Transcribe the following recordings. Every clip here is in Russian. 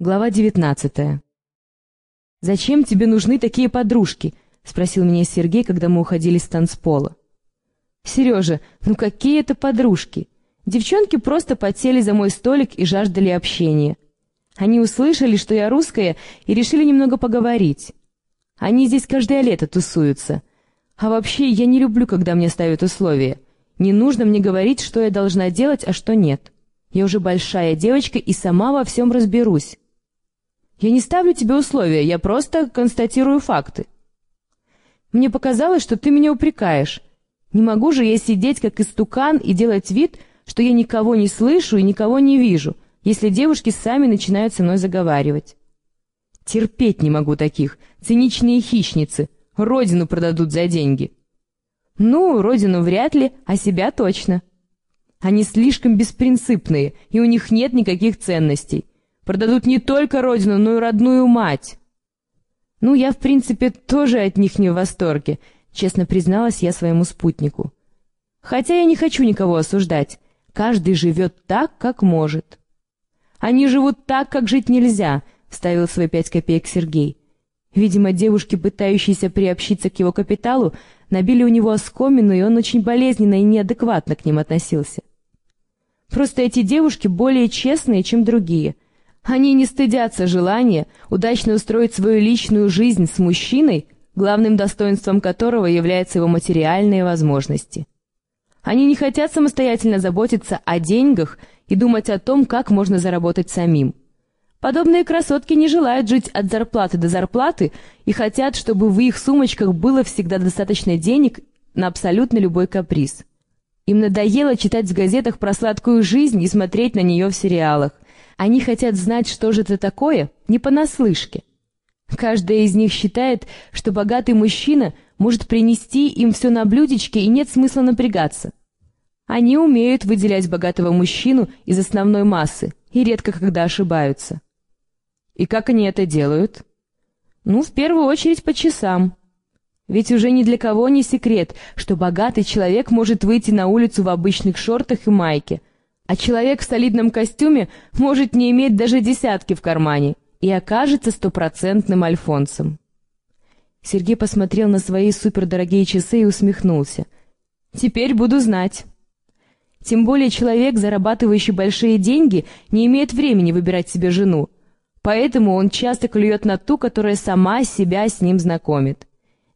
Глава 19. «Зачем тебе нужны такие подружки?» — спросил меня Сергей, когда мы уходили с танцпола. «Сережа, ну какие это подружки? Девчонки просто подсели за мой столик и жаждали общения. Они услышали, что я русская, и решили немного поговорить. Они здесь каждое лето тусуются. А вообще, я не люблю, когда мне ставят условия. Не нужно мне говорить, что я должна делать, а что нет. Я уже большая девочка и сама во всем разберусь». Я не ставлю тебе условия, я просто констатирую факты. Мне показалось, что ты меня упрекаешь. Не могу же я сидеть как истукан и делать вид, что я никого не слышу и никого не вижу, если девушки сами начинают со мной заговаривать. Терпеть не могу таких, циничные хищницы, родину продадут за деньги. Ну, родину вряд ли, а себя точно. Они слишком беспринципные, и у них нет никаких ценностей. Продадут не только родину, но и родную мать. Ну, я, в принципе, тоже от них не в восторге, честно призналась я своему спутнику. Хотя я не хочу никого осуждать. Каждый живет так, как может. Они живут так, как жить нельзя, вставил свои пять копеек Сергей. Видимо, девушки, пытающиеся приобщиться к его капиталу, набили у него оскомину, и он очень болезненно и неадекватно к ним относился. Просто эти девушки более честные, чем другие — они не стыдятся желания удачно устроить свою личную жизнь с мужчиной, главным достоинством которого являются его материальные возможности. Они не хотят самостоятельно заботиться о деньгах и думать о том, как можно заработать самим. Подобные красотки не желают жить от зарплаты до зарплаты и хотят, чтобы в их сумочках было всегда достаточно денег на абсолютно любой каприз. Им надоело читать в газетах про сладкую жизнь и смотреть на нее в сериалах – они хотят знать, что же это такое, не понаслышке. Каждая из них считает, что богатый мужчина может принести им все на блюдечке и нет смысла напрягаться. Они умеют выделять богатого мужчину из основной массы и редко когда ошибаются. И как они это делают? Ну, в первую очередь по часам. Ведь уже ни для кого не секрет, что богатый человек может выйти на улицу в обычных шортах и майке, а человек в солидном костюме может не иметь даже десятки в кармане и окажется стопроцентным альфонсом. Сергей посмотрел на свои супердорогие часы и усмехнулся. «Теперь буду знать». Тем более человек, зарабатывающий большие деньги, не имеет времени выбирать себе жену, поэтому он часто клюет на ту, которая сама себя с ним знакомит.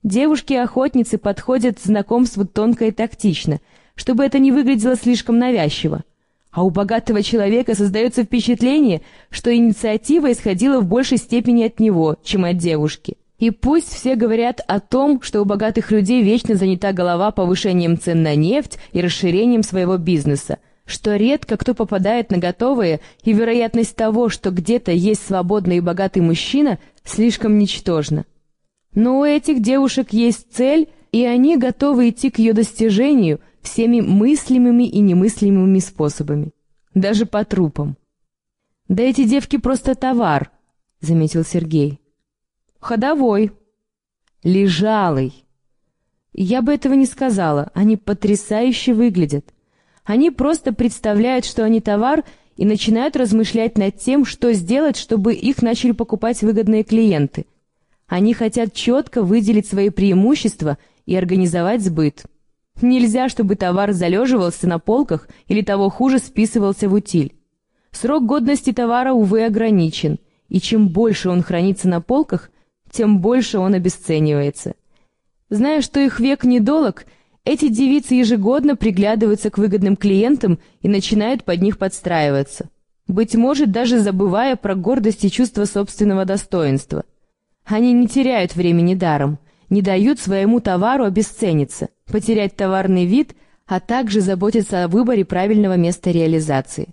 Девушки-охотницы подходят к знакомству тонко и тактично, чтобы это не выглядело слишком навязчиво. А у богатого человека создается впечатление, что инициатива исходила в большей степени от него, чем от девушки. И пусть все говорят о том, что у богатых людей вечно занята голова повышением цен на нефть и расширением своего бизнеса, что редко кто попадает на готовое, и вероятность того, что где-то есть свободный и богатый мужчина, слишком ничтожна. Но у этих девушек есть цель, и они готовы идти к ее достижению – всеми мыслимыми и немыслимыми способами, даже по трупам. «Да эти девки просто товар», — заметил Сергей. «Ходовой». «Лежалый». Я бы этого не сказала, они потрясающе выглядят. Они просто представляют, что они товар, и начинают размышлять над тем, что сделать, чтобы их начали покупать выгодные клиенты. Они хотят четко выделить свои преимущества и организовать сбыт. Нельзя, чтобы товар залеживался на полках или того хуже списывался в утиль. Срок годности товара, увы, ограничен, и чем больше он хранится на полках, тем больше он обесценивается. Зная, что их век недолог, эти девицы ежегодно приглядываются к выгодным клиентам и начинают под них подстраиваться. Быть может, даже забывая про гордость и чувство собственного достоинства. Они не теряют времени даром, не дают своему товару обесцениться – потерять товарный вид, а также заботиться о выборе правильного места реализации.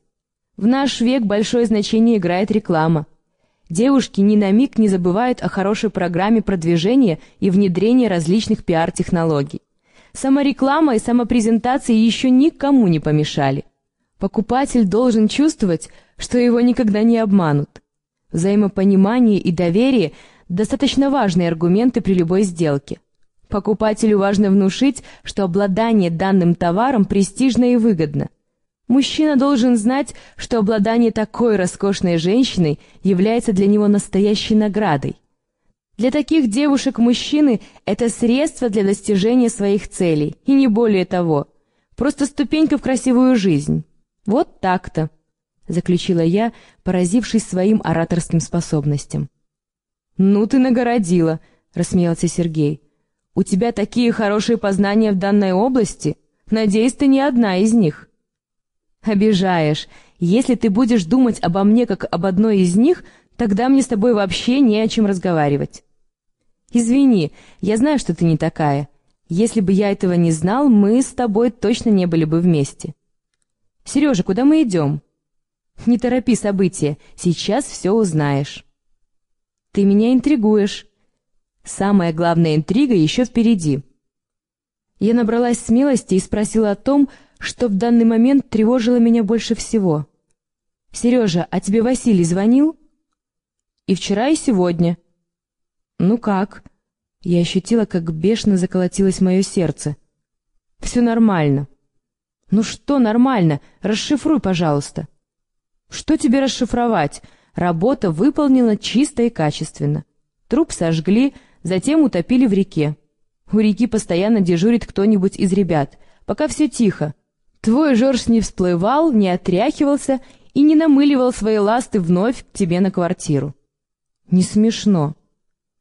В наш век большое значение играет реклама. Девушки ни на миг не забывают о хорошей программе продвижения и внедрения различных пиар-технологий. Самореклама и самопрезентация еще никому не помешали. Покупатель должен чувствовать, что его никогда не обманут. Взаимопонимание и доверие – достаточно важные аргументы при любой сделке – Покупателю важно внушить, что обладание данным товаром престижно и выгодно. Мужчина должен знать, что обладание такой роскошной женщиной является для него настоящей наградой. Для таких девушек мужчины — это средство для достижения своих целей, и не более того. Просто ступенька в красивую жизнь. Вот так-то, — заключила я, поразившись своим ораторским способностям. «Ну ты нагородила», — рассмеялся Сергей. «У тебя такие хорошие познания в данной области? Надеюсь, ты не одна из них». «Обижаешь. Если ты будешь думать обо мне как об одной из них, тогда мне с тобой вообще не о чем разговаривать». «Извини, я знаю, что ты не такая. Если бы я этого не знал, мы с тобой точно не были бы вместе». «Сережа, куда мы идем?» «Не торопи события, сейчас все узнаешь». «Ты меня интригуешь». «Самая главная интрига еще впереди». Я набралась смелости и спросила о том, что в данный момент тревожило меня больше всего. «Сережа, а тебе Василий звонил?» «И вчера, и сегодня». «Ну как?» Я ощутила, как бешено заколотилось мое сердце. «Все нормально». «Ну что нормально? Расшифруй, пожалуйста». «Что тебе расшифровать? Работа выполнена чисто и качественно. Труп сожгли, затем утопили в реке. У реки постоянно дежурит кто-нибудь из ребят, пока все тихо. Твой Жорж не всплывал, не отряхивался и не намыливал свои ласты вновь к тебе на квартиру. Не смешно.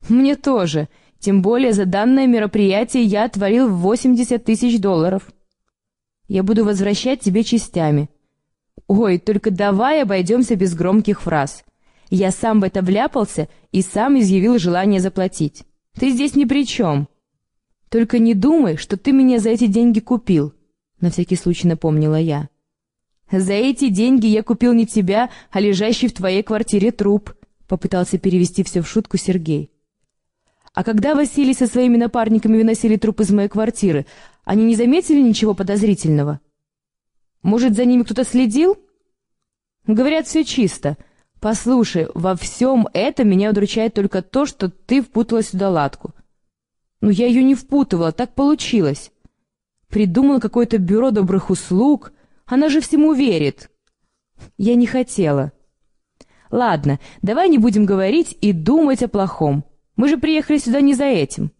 Мне тоже, тем более за данное мероприятие я отворил 80 тысяч долларов. Я буду возвращать тебе частями. Ой, только давай обойдемся без громких фраз. Я сам в это вляпался и сам изъявил желание заплатить. Ты здесь ни при чем. Только не думай, что ты меня за эти деньги купил. — на всякий случай напомнила я. «За эти деньги я купил не тебя, а лежащий в твоей квартире труп», — попытался перевести все в шутку Сергей. «А когда Василий со своими напарниками выносили труп из моей квартиры, они не заметили ничего подозрительного? Может, за ними кто-то следил?» «Говорят, все чисто. Послушай, во всем этом меня удручает только то, что ты впутала сюда латку. Ну, я ее не впутывала, так получилось». Придумала какое-то бюро добрых услуг. Она же всему верит. Я не хотела. Ладно, давай не будем говорить и думать о плохом. Мы же приехали сюда не за этим.